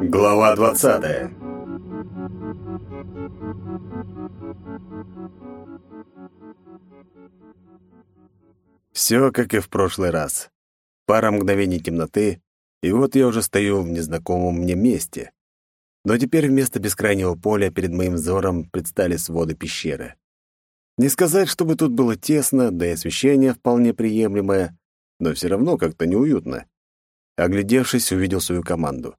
Глава двадцатая Все, как и в прошлый раз. Пара мгновений темноты, и вот я уже стою в незнакомом мне месте. Но теперь вместо бескрайнего поля перед моим взором предстали своды пещеры. Не сказать, чтобы тут было тесно, да и освещение вполне приемлемое, но все равно как-то неуютно. Оглядевшись, увидел свою команду.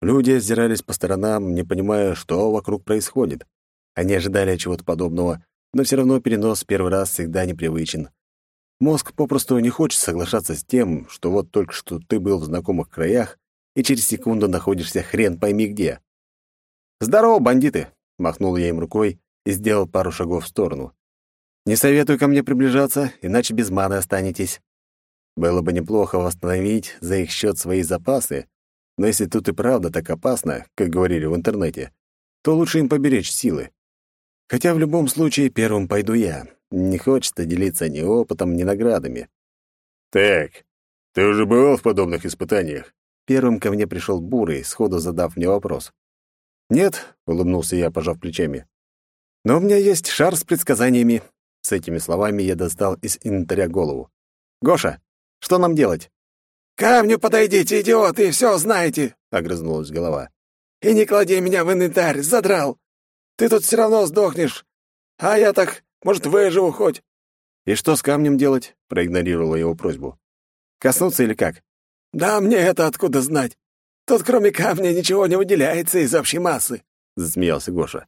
Люди озирались по сторонам, не понимая, что вокруг происходит. Они ожидали чего-то подобного, но все равно перенос первый раз всегда непривычен. Мозг попросту не хочет соглашаться с тем, что вот только что ты был в знакомых краях, и через секунду находишься хрен пойми где. «Здорово, бандиты!» — махнул я им рукой и сделал пару шагов в сторону. «Не советую ко мне приближаться, иначе без маны останетесь. Было бы неплохо восстановить за их счет свои запасы, но если тут и правда так опасно, как говорили в интернете, то лучше им поберечь силы. Хотя в любом случае первым пойду я. Не хочется делиться ни опытом, ни наградами. «Так, ты уже бывал в подобных испытаниях?» Первым ко мне пришел Бурый, сходу задав мне вопрос. «Нет», — улыбнулся я, пожав плечами. «Но у меня есть шар с предсказаниями». С этими словами я достал из инвентаря голову. «Гоша, что нам делать?» камню подойдите, идиоты, все знаете!» — огрызнулась голова. «И не клади меня в инвентарь, задрал! Ты тут все равно сдохнешь, а я так, может, выживу хоть!» «И что с камнем делать?» — проигнорировала его просьбу. «Коснуться или как?» «Да мне это откуда знать? Тут кроме камня ничего не выделяется из общей массы», — засмеялся Гоша.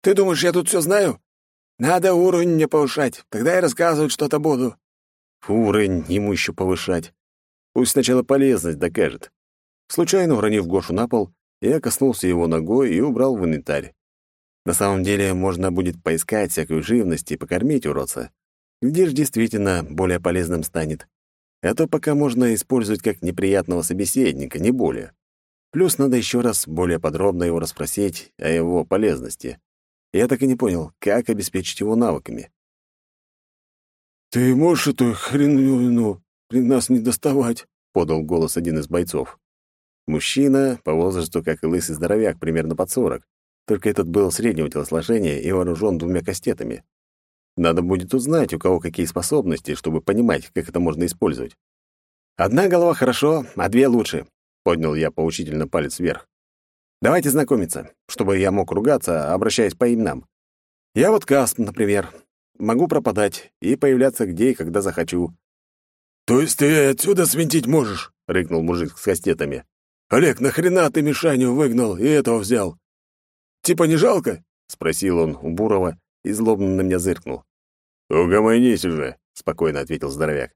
«Ты думаешь, я тут все знаю? Надо уровень мне повышать, тогда я рассказывать что-то буду». Уровень ему еще повышать. Пусть сначала полезность докажет. Случайно уронив Гошу на пол, я коснулся его ногой и убрал в инвентарь. На самом деле, можно будет поискать всякую живность и покормить уродца. Глядишь, действительно более полезным станет. Это пока можно использовать как неприятного собеседника, не более. Плюс надо еще раз более подробно его расспросить о его полезности. Я так и не понял, как обеспечить его навыками. «Ты можешь эту хреновину при нас не доставать», — подал голос один из бойцов. Мужчина, по возрасту, как и лысый здоровяк, примерно под сорок. Только этот был среднего телосложения и вооружен двумя кастетами. Надо будет узнать, у кого какие способности, чтобы понимать, как это можно использовать. «Одна голова хорошо, а две лучше», — поднял я поучительно палец вверх. «Давайте знакомиться, чтобы я мог ругаться, обращаясь по именам. Я вот Касп, например. Могу пропадать и появляться где и когда захочу. «То есть ты отсюда свинтить можешь?» — рыкнул мужик с кастетами. «Олег, нахрена ты Мишаню выгнал и этого взял? Типа не жалко?» — спросил он у Бурова и злобно на меня зыркнул. «Угомонись уже», — спокойно ответил здоровяк.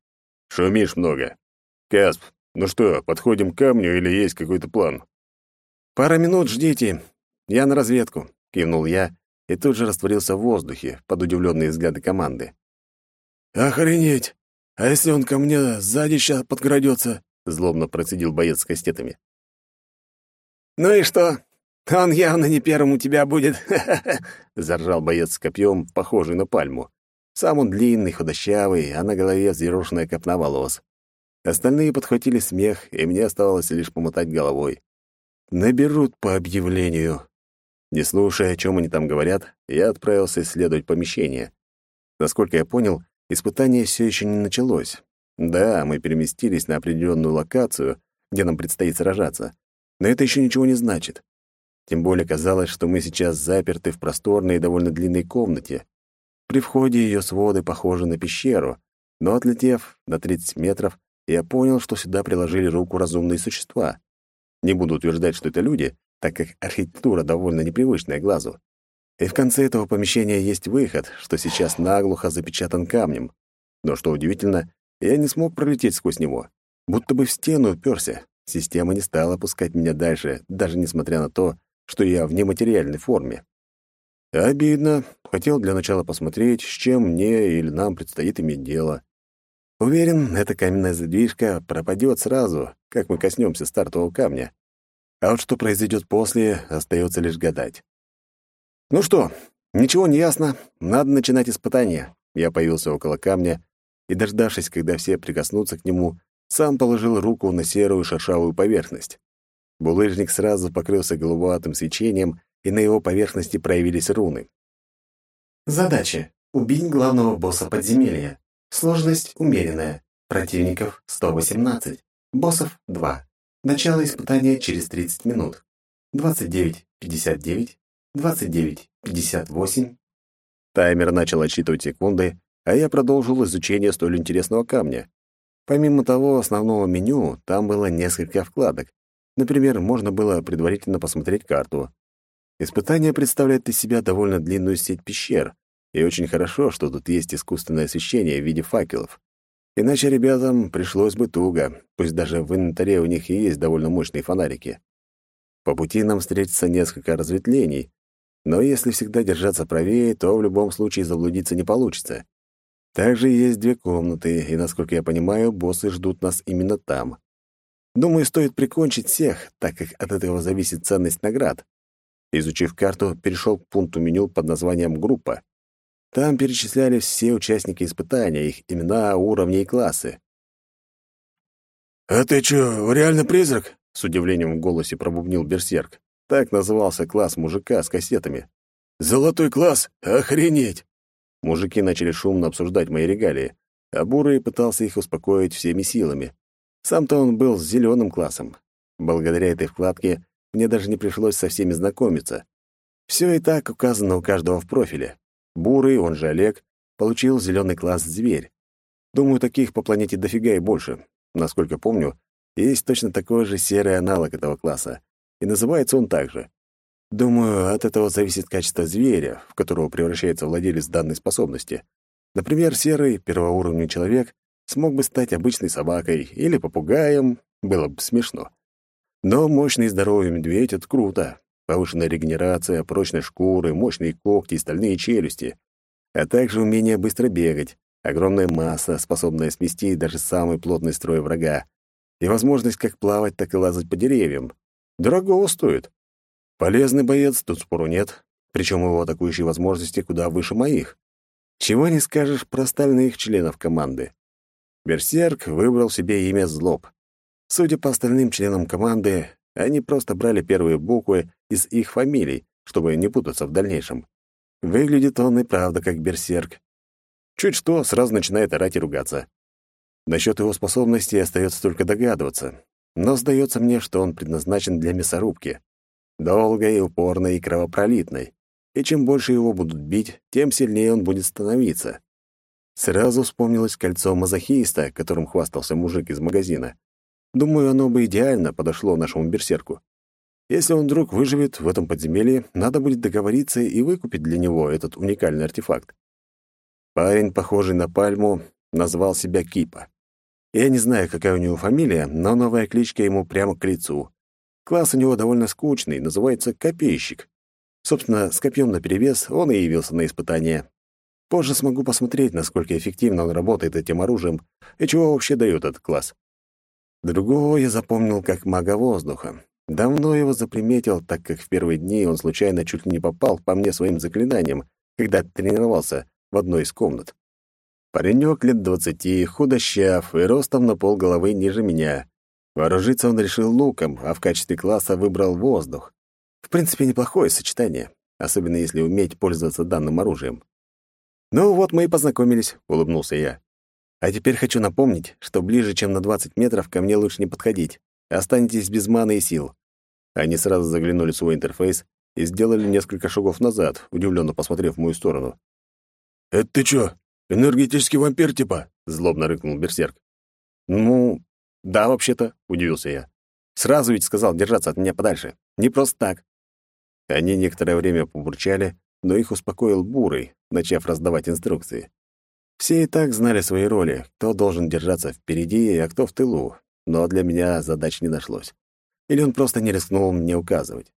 «Шумишь много. Касп, ну что, подходим к камню или есть какой-то план?» «Пара минут ждите. Я на разведку», — кивнул я и тут же растворился в воздухе под удивленные взгляды команды. «Охренеть! А если он ко мне сзади сейчас подкрадется?» — злобно процедил боец с кастетами. «Ну и что? Он явно не первым у тебя будет!» — заржал боец с копьем, похожий на пальму. Сам он длинный, худощавый, а на голове взъерошенная копна волос. Остальные подхватили смех, и мне оставалось лишь помотать головой. Наберут по объявлению. Не слушая, о чем они там говорят, я отправился исследовать помещение. Насколько я понял, Испытание все еще не началось. Да, мы переместились на определенную локацию, где нам предстоит сражаться, но это еще ничего не значит. Тем более казалось, что мы сейчас заперты в просторной и довольно длинной комнате. При входе ее своды похожи на пещеру, но, отлетев на 30 метров, я понял, что сюда приложили руку разумные существа. Не буду утверждать, что это люди, так как архитектура довольно непривычная глазу. И в конце этого помещения есть выход, что сейчас наглухо запечатан камнем. Но что удивительно, я не смог пролететь сквозь него. Будто бы в стену уперся. Система не стала пускать меня дальше, даже несмотря на то, что я в нематериальной форме. Обидно. Хотел для начала посмотреть, с чем мне или нам предстоит иметь дело. Уверен, эта каменная задвижка пропадет сразу, как мы коснемся стартового камня. А вот что произойдет после, остается лишь гадать. «Ну что, ничего не ясно. Надо начинать испытание». Я появился около камня и, дождавшись, когда все прикоснутся к нему, сам положил руку на серую шершавую поверхность. Булыжник сразу покрылся голубоватым свечением, и на его поверхности проявились руны. Задача. Убить главного босса подземелья. Сложность умеренная. Противников 118. Боссов 2. Начало испытания через 30 минут. 29.59. 29.58. Таймер начал отсчитывать секунды, а я продолжил изучение столь интересного камня. Помимо того основного меню, там было несколько вкладок. Например, можно было предварительно посмотреть карту. Испытание представляет из себя довольно длинную сеть пещер, и очень хорошо, что тут есть искусственное освещение в виде факелов. Иначе ребятам пришлось бы туго, пусть даже в инвентаре у них и есть довольно мощные фонарики. По пути нам встретится несколько разветвлений, но если всегда держаться правее, то в любом случае заблудиться не получится. Также есть две комнаты, и, насколько я понимаю, боссы ждут нас именно там. Думаю, стоит прикончить всех, так как от этого зависит ценность наград. Изучив карту, перешел к пункту меню под названием «Группа». Там перечислялись все участники испытания, их имена, уровни и классы. «А ты чё, реально призрак?» — с удивлением в голосе пробубнил Берсерк. Так назывался класс мужика с кассетами. «Золотой класс? Охренеть!» Мужики начали шумно обсуждать мои регалии, а Бурый пытался их успокоить всеми силами. Сам-то он был с зеленым классом. Благодаря этой вкладке мне даже не пришлось со всеми знакомиться. Все и так указано у каждого в профиле. Бурый, он же Олег, получил зеленый класс «Зверь». Думаю, таких по планете дофига и больше. Насколько помню, есть точно такой же серый аналог этого класса, и называется он также. Думаю, от этого зависит качество зверя, в которого превращается владелец данной способности. Например, серый, первоуровневый человек смог бы стать обычной собакой или попугаем, было бы смешно. Но мощный здоровый медведь — это круто. Повышенная регенерация, прочность шкуры, мощные когти и стальные челюсти. А также умение быстро бегать, огромная масса, способная смести даже самый плотный строй врага. И возможность как плавать, так и лазать по деревьям. Дорогого стоит. Полезный боец, тут спору нет, причем его атакующие возможности куда выше моих. Чего не скажешь про остальных членов команды. Берсерк выбрал себе имя Злоб. Судя по остальным членам команды, они просто брали первые буквы из их фамилий, чтобы не путаться в дальнейшем. Выглядит он и правда как берсерк. Чуть что, сразу начинает орать и ругаться. Насчет его способностей остается только догадываться, но сдается мне, что он предназначен для мясорубки долгой, упорной и кровопролитной. И чем больше его будут бить, тем сильнее он будет становиться. Сразу вспомнилось кольцо мазохиста, которым хвастался мужик из магазина. Думаю, оно бы идеально подошло нашему берсерку. Если он вдруг выживет в этом подземелье, надо будет договориться и выкупить для него этот уникальный артефакт. Парень, похожий на пальму, назвал себя Кипа. Я не знаю, какая у него фамилия, но новая кличка ему прямо к лицу. Класс у него довольно скучный, называется «Копейщик». Собственно, с копьем наперевес он и явился на испытание. Позже смогу посмотреть, насколько эффективно он работает этим оружием и чего вообще дает этот класс. Другого я запомнил как мага воздуха. Давно его заприметил, так как в первые дни он случайно чуть не попал по мне своим заклинанием, когда тренировался в одной из комнат. Паренек лет двадцати, худощав и ростом на пол головы ниже меня. Вооружиться он решил луком, а в качестве класса выбрал воздух. В принципе, неплохое сочетание, особенно если уметь пользоваться данным оружием. «Ну вот мы и познакомились», — улыбнулся я. «А теперь хочу напомнить, что ближе, чем на 20 метров, ко мне лучше не подходить. Останетесь без маны и сил». Они сразу заглянули в свой интерфейс и сделали несколько шагов назад, удивленно посмотрев в мою сторону. «Это ты чё, энергетический вампир типа?» — злобно рыкнул Берсерк. «Ну, «Да, вообще-то», — удивился я. «Сразу ведь сказал держаться от меня подальше. Не просто так». Они некоторое время побурчали, но их успокоил Бурый, начав раздавать инструкции. Все и так знали свои роли, кто должен держаться впереди, а кто в тылу, но для меня задач не нашлось. Или он просто не рискнул мне указывать.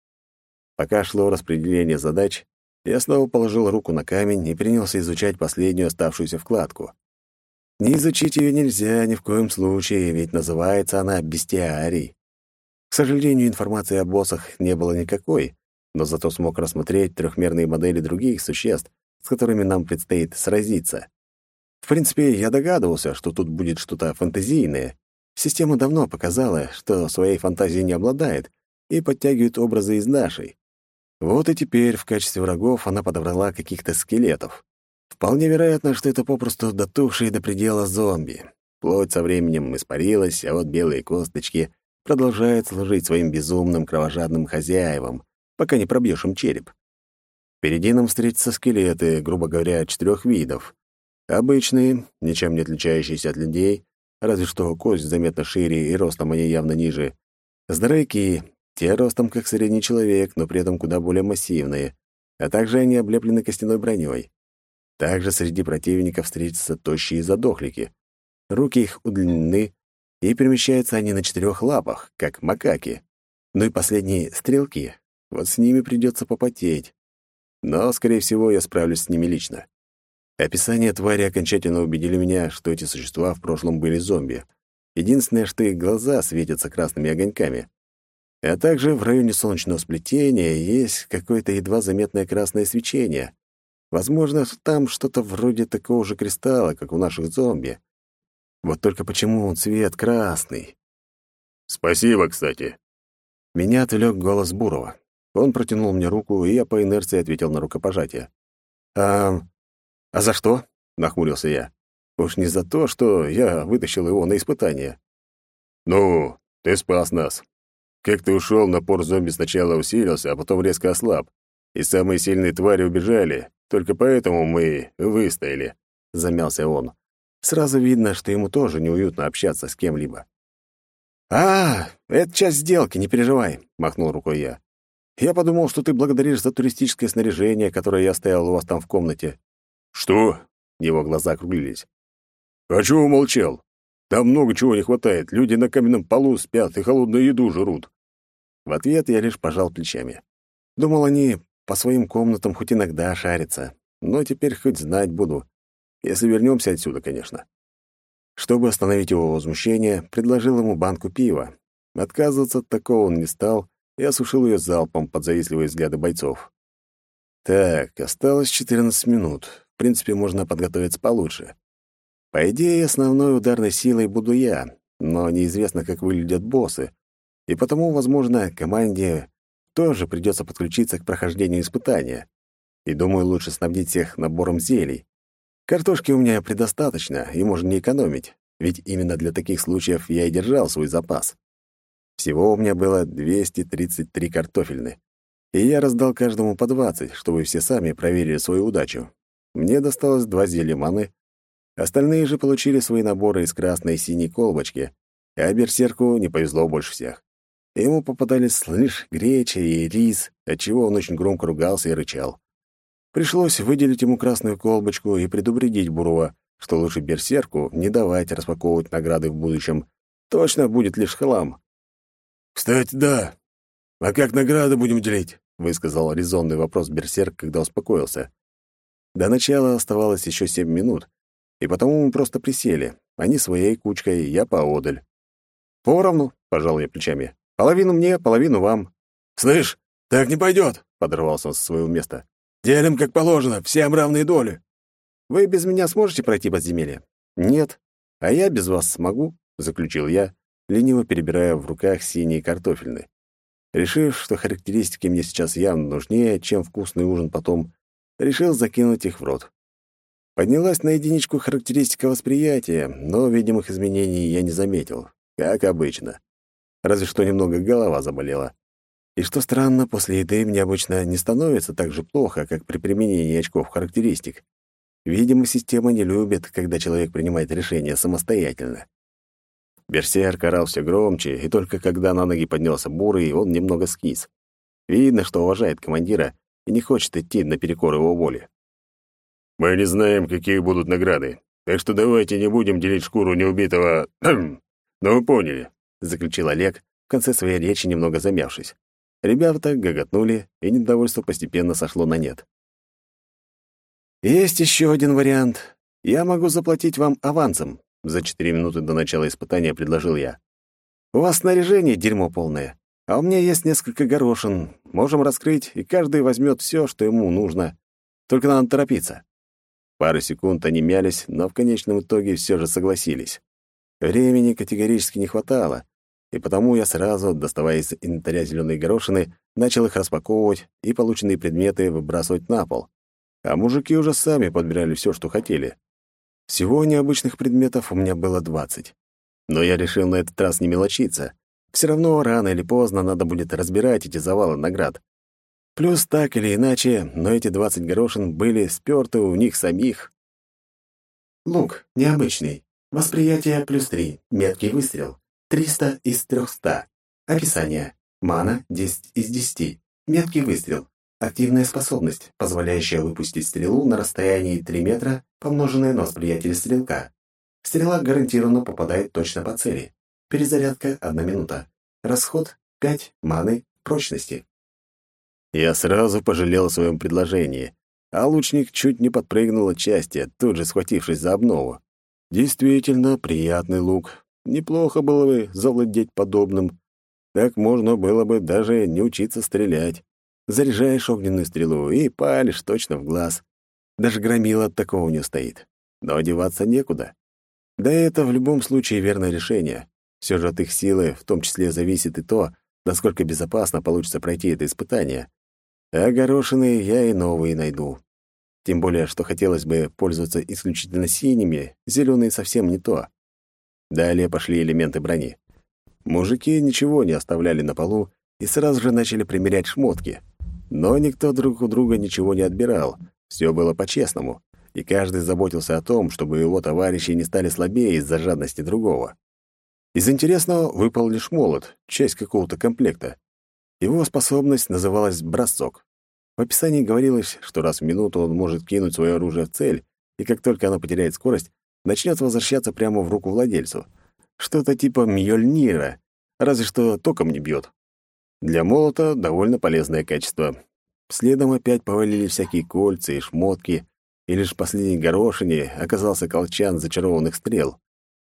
Пока шло распределение задач, я снова положил руку на камень и принялся изучать последнюю оставшуюся вкладку. Не изучить ее нельзя ни в коем случае, ведь называется она «бестиарий». К сожалению, информации о боссах не было никакой, но зато смог рассмотреть трехмерные модели других существ, с которыми нам предстоит сразиться. В принципе, я догадывался, что тут будет что-то фантазийное, Система давно показала, что своей фантазией не обладает и подтягивает образы из нашей. Вот и теперь в качестве врагов она подобрала каких-то скелетов. Вполне вероятно, что это попросту дотухшие до предела зомби. Плоть со временем испарилась, а вот белые косточки продолжают служить своим безумным кровожадным хозяевам, пока не пробьешь им череп. Впереди нам встретятся скелеты, грубо говоря, четырех видов. Обычные, ничем не отличающиеся от людей, разве что кость заметно шире и ростом они явно ниже. Здоровяки, те ростом как средний человек, но при этом куда более массивные, а также они облеплены костяной броней. Также среди противников встретятся тощие задохлики. Руки их удлинены, и перемещаются они на четырех лапах, как макаки. Ну и последние — стрелки. Вот с ними придется попотеть. Но, скорее всего, я справлюсь с ними лично. Описание твари окончательно убедили меня, что эти существа в прошлом были зомби. Единственное, что их глаза светятся красными огоньками. А также в районе солнечного сплетения есть какое-то едва заметное красное свечение. Возможно, там что-то вроде такого же кристалла, как у наших зомби. Вот только почему он цвет красный? «Спасибо, кстати». Меня отвлек голос Бурова. Он протянул мне руку, и я по инерции ответил на рукопожатие. «А «А за что?» — нахмурился я. «Уж не за то, что я вытащил его на испытание». «Ну, ты спас нас. Как ты ушел, напор зомби сначала усилился, а потом резко ослаб. И самые сильные твари убежали. Только поэтому мы выстояли», — замялся он. Сразу видно, что ему тоже неуютно общаться с кем-либо. «А, это часть сделки, не переживай», — махнул рукой я. «Я подумал, что ты благодаришь за туристическое снаряжение, которое я оставил у вас там в комнате. «Что?» — его глаза округлились. «А чего молчал? Там много чего не хватает. Люди на каменном полу спят и холодную еду жрут». В ответ я лишь пожал плечами. Думал, они по своим комнатам хоть иногда шарятся, но теперь хоть знать буду, если вернемся отсюда, конечно. Чтобы остановить его возмущение, предложил ему банку пива. Отказываться от такого он не стал и осушил ее залпом под завистливые взгляды бойцов. Так, осталось 14 минут. В принципе, можно подготовиться получше. По идее, основной ударной силой буду я, но неизвестно, как выглядят боссы, и потому, возможно, команде тоже придется подключиться к прохождению испытания. И думаю, лучше снабдить всех набором зелий. Картошки у меня предостаточно, и можно не экономить, ведь именно для таких случаев я и держал свой запас. Всего у меня было 233 картофельны, и я раздал каждому по 20, чтобы все сами проверили свою удачу. Мне досталось два зелья маны, остальные же получили свои наборы из красной и синей колбочки, а берсерку не повезло больше всех. Ему попадались лишь греча и рис, отчего он очень громко ругался и рычал. Пришлось выделить ему красную колбочку и предупредить Бурова, что лучше берсерку не давать распаковывать награды в будущем. Точно будет лишь хлам. «Кстати, да. А как награды будем делить?» — высказал резонный вопрос берсерк, когда успокоился. До начала оставалось еще семь минут, и потому мы просто присели. Они своей кучкой, я поодаль. «Поровну», — пожал я плечами. «Половину мне, половину вам». «Слышь, так не пойдет», — подорвался со своего места. «Делим как положено, всем равные доли». «Вы без меня сможете пройти подземелье?» «Нет. А я без вас смогу», — заключил я, лениво перебирая в руках синие картофельные. Решив, что характеристики мне сейчас явно нужнее, чем вкусный ужин потом, решил закинуть их в рот. Поднялась на единичку характеристика восприятия, но видимых изменений я не заметил, как обычно. Разве что немного голова заболела. И что странно, после еды мне обычно не становится так же плохо, как при применении очков характеристик. Видимо, система не любит, когда человек принимает решение самостоятельно. Берсерк орал все громче, и только когда на ноги поднялся Бурый, он немного скис. Видно, что уважает командира и не хочет идти наперекор его воле. «Мы не знаем, какие будут награды, так что давайте не будем делить шкуру неубитого... Но вы поняли», — заключил Олег, в конце своей речи немного замявшись. Ребята гоготнули, и недовольство постепенно сошло на нет. «Есть еще один вариант. Я могу заплатить вам авансом», — за четыре минуты до начала испытания предложил я. «У вас снаряжение дерьмо полное. А у меня есть несколько горошин. Можем раскрыть, и каждый возьмет все, что ему нужно. Только надо торопиться. Пару секунд они мялись, но в конечном итоге все же согласились. Времени категорически не хватало, и потому я сразу, доставая из инвентаря зеленые горошины, начал их распаковывать и полученные предметы выбрасывать на пол. А мужики уже сами подбирали все, что хотели. Всего необычных предметов у меня было двадцать. Но я решил на этот раз не мелочиться. Все равно рано или поздно надо будет разбирать эти завалы наград. Плюс так или иначе, но эти двадцать горошин были сперты у них самих. Лук необычный. Восприятие плюс три. Меткий выстрел. 300 из 300. Описание. Мана 10 из 10. Меткий выстрел. Активная способность, позволяющая выпустить стрелу на расстоянии 3 метра, помноженное на восприятие стрелка. Стрела гарантированно попадает точно по цели. Перезарядка 1 минута. Расход 5 маны прочности. Я сразу пожалел о своем предложении, а лучник чуть не подпрыгнул от счастья, тут же схватившись за обнову. Действительно приятный лук, Неплохо было бы завладеть подобным. Так можно было бы даже не учиться стрелять. Заряжаешь огненную стрелу и палишь точно в глаз. Даже громила от такого не стоит. Но одеваться некуда. Да это в любом случае верное решение. Все же от их силы в том числе зависит и то, насколько безопасно получится пройти это испытание. А горошины я и новые найду. Тем более, что хотелось бы пользоваться исключительно синими, зеленые совсем не то. Далее пошли элементы брони. Мужики ничего не оставляли на полу и сразу же начали примерять шмотки. Но никто друг у друга ничего не отбирал. Все было по-честному, и каждый заботился о том, чтобы его товарищи не стали слабее из-за жадности другого. Из интересного выпал лишь молот, часть какого-то комплекта. Его способность называлась «бросок». В описании говорилось, что раз в минуту он может кинуть свое оружие в цель, и как только оно потеряет скорость, начнет возвращаться прямо в руку владельцу. Что-то типа Мьёльнира, разве что током не бьет. Для молота довольно полезное качество. Следом опять повалили всякие кольца и шмотки, и лишь в последней горошине оказался колчан зачарованных стрел.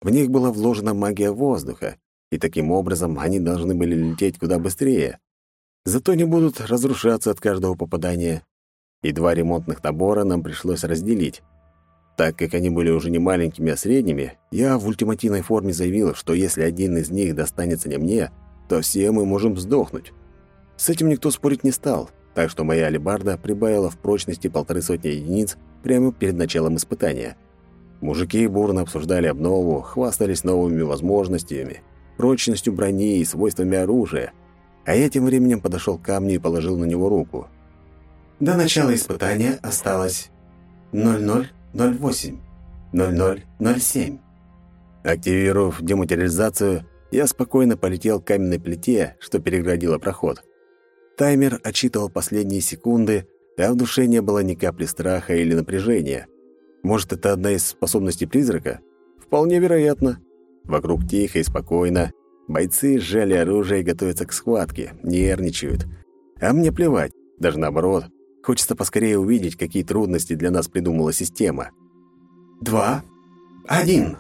В них была вложена магия воздуха, и таким образом они должны были лететь куда быстрее. Зато не будут разрушаться от каждого попадания. И два ремонтных набора нам пришлось разделить. Так как они были уже не маленькими, а средними, я в ультимативной форме заявил, что если один из них достанется не мне, то все мы можем сдохнуть. С этим никто спорить не стал, так что моя алебарда прибавила в прочности полторы сотни единиц прямо перед началом испытания. Мужики бурно обсуждали обнову, хвастались новыми возможностями, прочностью брони и свойствами оружия, а я тем временем подошел к камню и положил на него руку. До начала испытания осталось 00 08 0007. Активировав дематериализацию, я спокойно полетел к каменной плите, что переградило проход. Таймер отчитывал последние секунды, а в душе не было ни капли страха или напряжения. Может, это одна из способностей призрака? Вполне вероятно. Вокруг тихо и спокойно. Бойцы сжали оружие и готовятся к схватке, нервничают. А мне плевать, даже наоборот. Хочется поскорее увидеть, какие трудности для нас придумала система. «Два. Один.